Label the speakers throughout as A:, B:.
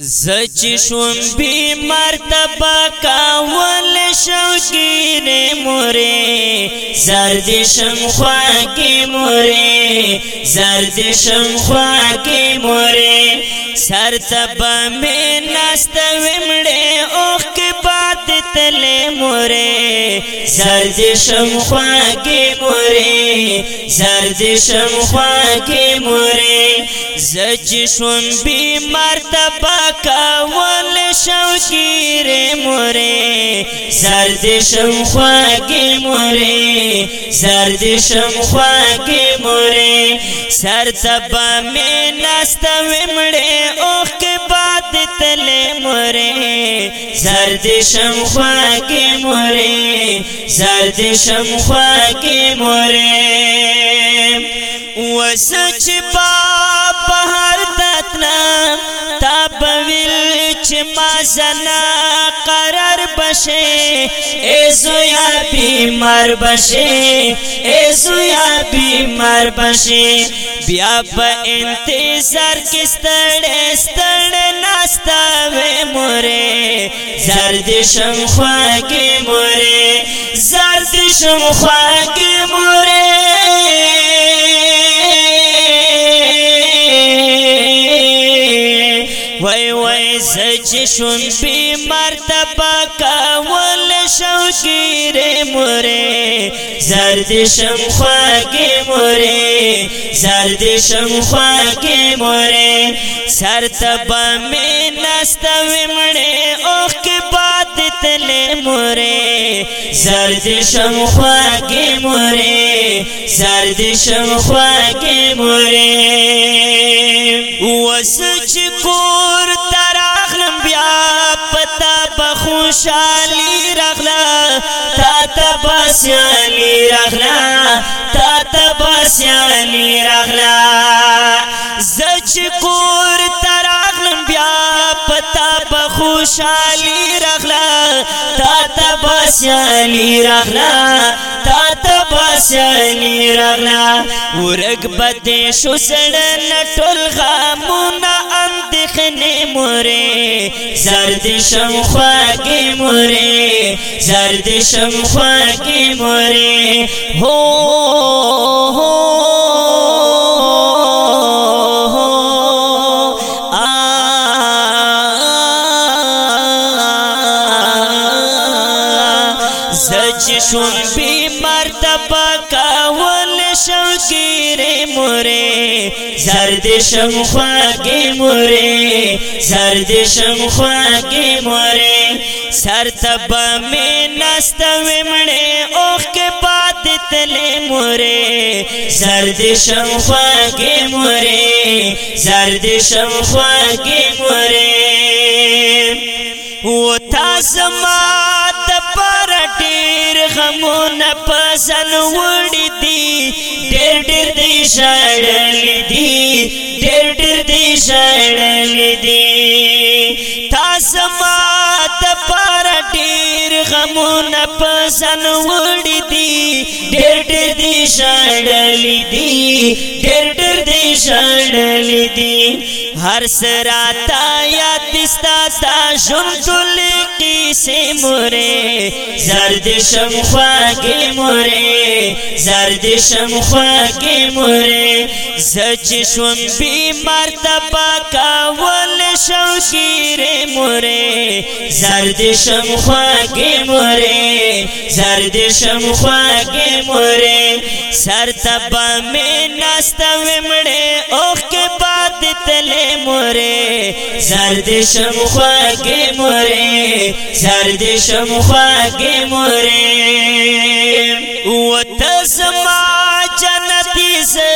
A: زچ شوم بی مرتبه کاول شوگیر موری زرد شم خواکی موری زرد شم خواکی موری سر تبا می نستویم ډه او تلې مورې زرد شم خواږه مورې زرد شم خواږه مورې زج شم بي مرتبه کاول شوګيره مورې زرد شم خواږه مورې زرد شم خواږه مورې سر تبا مې نستوي مړې اوخ کې د تلې مورې زرد شمخوا کې مورې زرد شمخوا کې مورې وسچ په بهر تتنا تبویل چې ما زنا قرار بشه ای زویا بیمار بشه ای زویا بیمار بشه بیا په انتظار کې ستړې ستړې ناستا وې مورې زرد شم خواږې مورې زرد شم خواږې مورې چې شون بي مرتبه کول شوګير مورې زرد شم خواږه مورې زرد شم خواږه مورې سر تبا مې نستوي مړې اوخ کې باد تلې مورې زرد شم خواږه مورې زرد شم خواږه مورې وس چې کور ترا راخلم بیا پتا بخوشالی راخلا تا تا بسیالی راخلا تا تا بسیالی راخلا زچ کور تراخلم بیا پتا بخوشالی راخلا تا تا بسیالی راخلا تا تا بسیالی راخلا ورګ بده شو سړ نټول غمونه یخنې مورې زرد شم خواږې مورې زرد شم خواږې مورې هو زرد شم خواږه مورې زرد شم خواږه مورې سر تبا مې نستوي مړې اوخ کې پات تلې مورې زرد شم خواږه مورې زرد شم خواږه مورې و تاسو ما پر ډیر غمونه پسن وړي دي ډېر ډېر شړل دي ډېر ډېر دي شړل دي تاسو ما ته پر ډېر غمونه پسن وړي دي ډېر ډېر دي شړل دي ډېر ډېر دي شړل دي هر سراتا یا تستا تا شون تل قیسه موره زرد شم خواگی موره زرد شم خواگی موره زچ شم بیمار تبا کول شوگیر موره زرد شم خواگی موره زرد شم خواگی موره سر تبا می ناستوی مڑے اوخ کے با مرے زرد شم خواگی مرے زرد شم خواگی مرے و تزما جنتی سے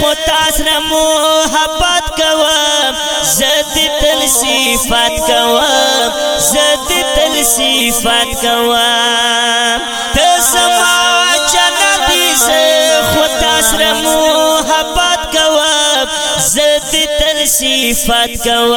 A: خطاس نمو حبت کوام زد تل صفات کوام زد تل صفات کوام تزما جنتی سے خطاس نمو حبت کوام زد تل صفات کوم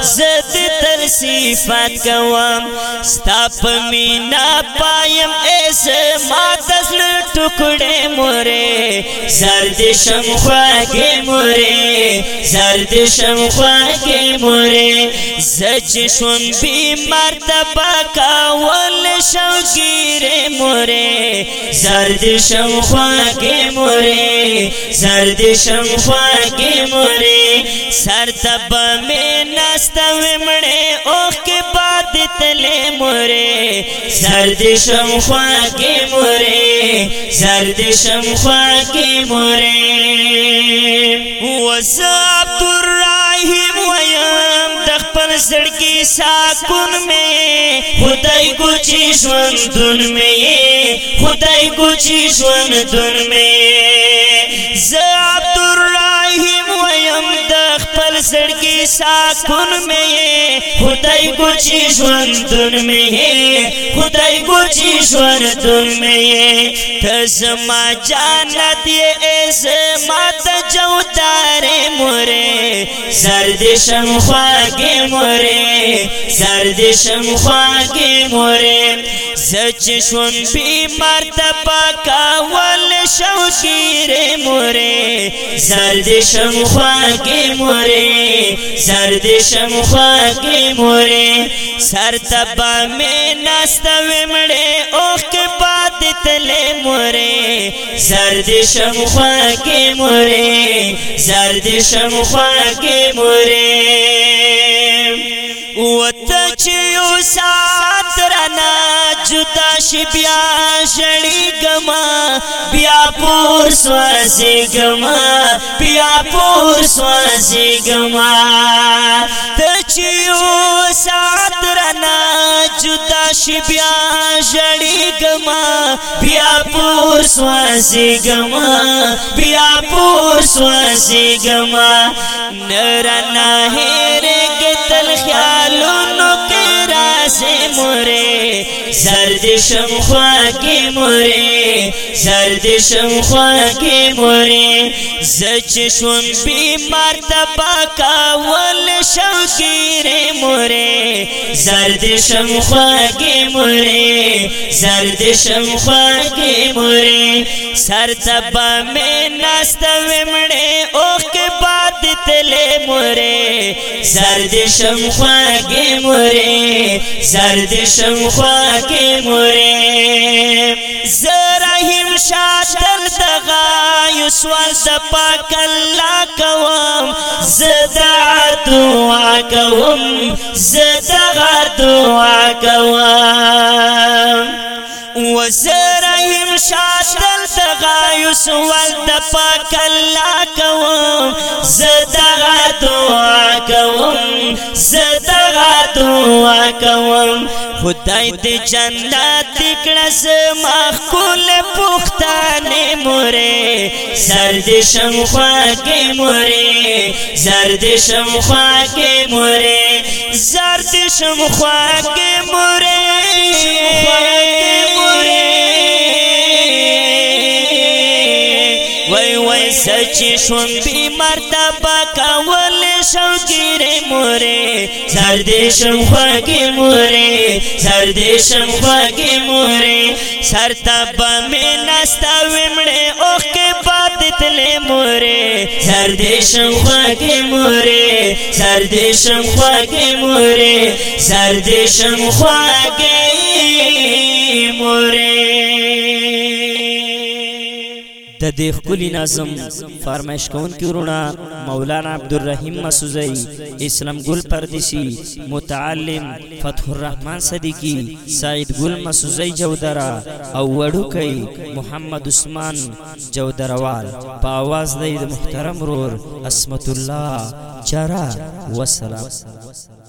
A: زه تر صفات کوم ستا په مینا پایم ایس ما دسل ټکړې مورې زرد شم خواږه مورې زرد شم خواږه مورې زج شون بیمار تبا کاول شوګیرې مورې زرد شم خواږه مورې زرد شم خواږه مورې سر تبا مې نستوي مړ کړي اوخ کې باد تلې مورې سرد شم خوا کې مورې سرد شم خوا کې مورې وس عبد الرحیم ویم د خپل سړکی ساکون می خدای ګوچی ژوندون می خدای ګوچی ژوندون می ز عبد الرحیم ویم د خپل سړکی ساکون می Yeah. خدای خدای میں میں خدائی تر میے خدا سو تم میرے مورے سردا کے مورے سرد شمفاگے مورے سچ شون سنفی مرد پاک شیرے مورے سرد شمفا گے مورے سرد شمفاگے پوری سر تبا میں ناستوی مڑے اوخ کے بعد تلے مورے زرد شمخوا کے مورے زرد شمخوا کے مورے وته چې یو سات رنا جدا شي بیا شړی گما بیا پور سوسی گما بیا پور سوسی گما ته چې یو سات رنا جدا شي بیا شړی گما بیا پور سوسی گما بیا پور سوسی گما نرنا هره زرد شم خواکی موری زرد شم خواکی موری زچشون بیمار تباکا ول شوکیر موری زرد شم خواکی موری زرد شم خواکی موری سر تبا میں ناستوی مڑے اوک با تلې مورې زرد شم خواږه مورې زرد شم خواږه مورې زرهم شاتل دغا یسوال د پاک الله کوم زدا دعا کوم زدا دعا کوم وزرهم شادل تغایس ولد پاک اللہ کوم زدغا دعا کوم زدغا دعا کوم خدای دی جنت کړه زما خپل پښتانه زرد شمخوا کی موری زرد شمخوا کی موری زرد شمخوا کی موری شمخوا کی موری سچ شون بی مرتبه کول شوګیره مورې سر دې شم خوګي مورې سر دې شم خوګي مورې سر تب مې نستا ومړې اوخ کې باد تلې مورې سر دې شم خوګي مورې سر دې شم خوګي مورې سر دې شم خوګي مورې د دې خولي نظم فرمایش کون کی ورونا مولانا عبدالرحیم مسوزی اسلام ګل پردیسی متعلم فتح الرحمن صدیقی سعید ګل مسوزی جودرا او وډوکی محمد عثمان جودروال په आवाज د محترم رور اسمت الله چرا وسلام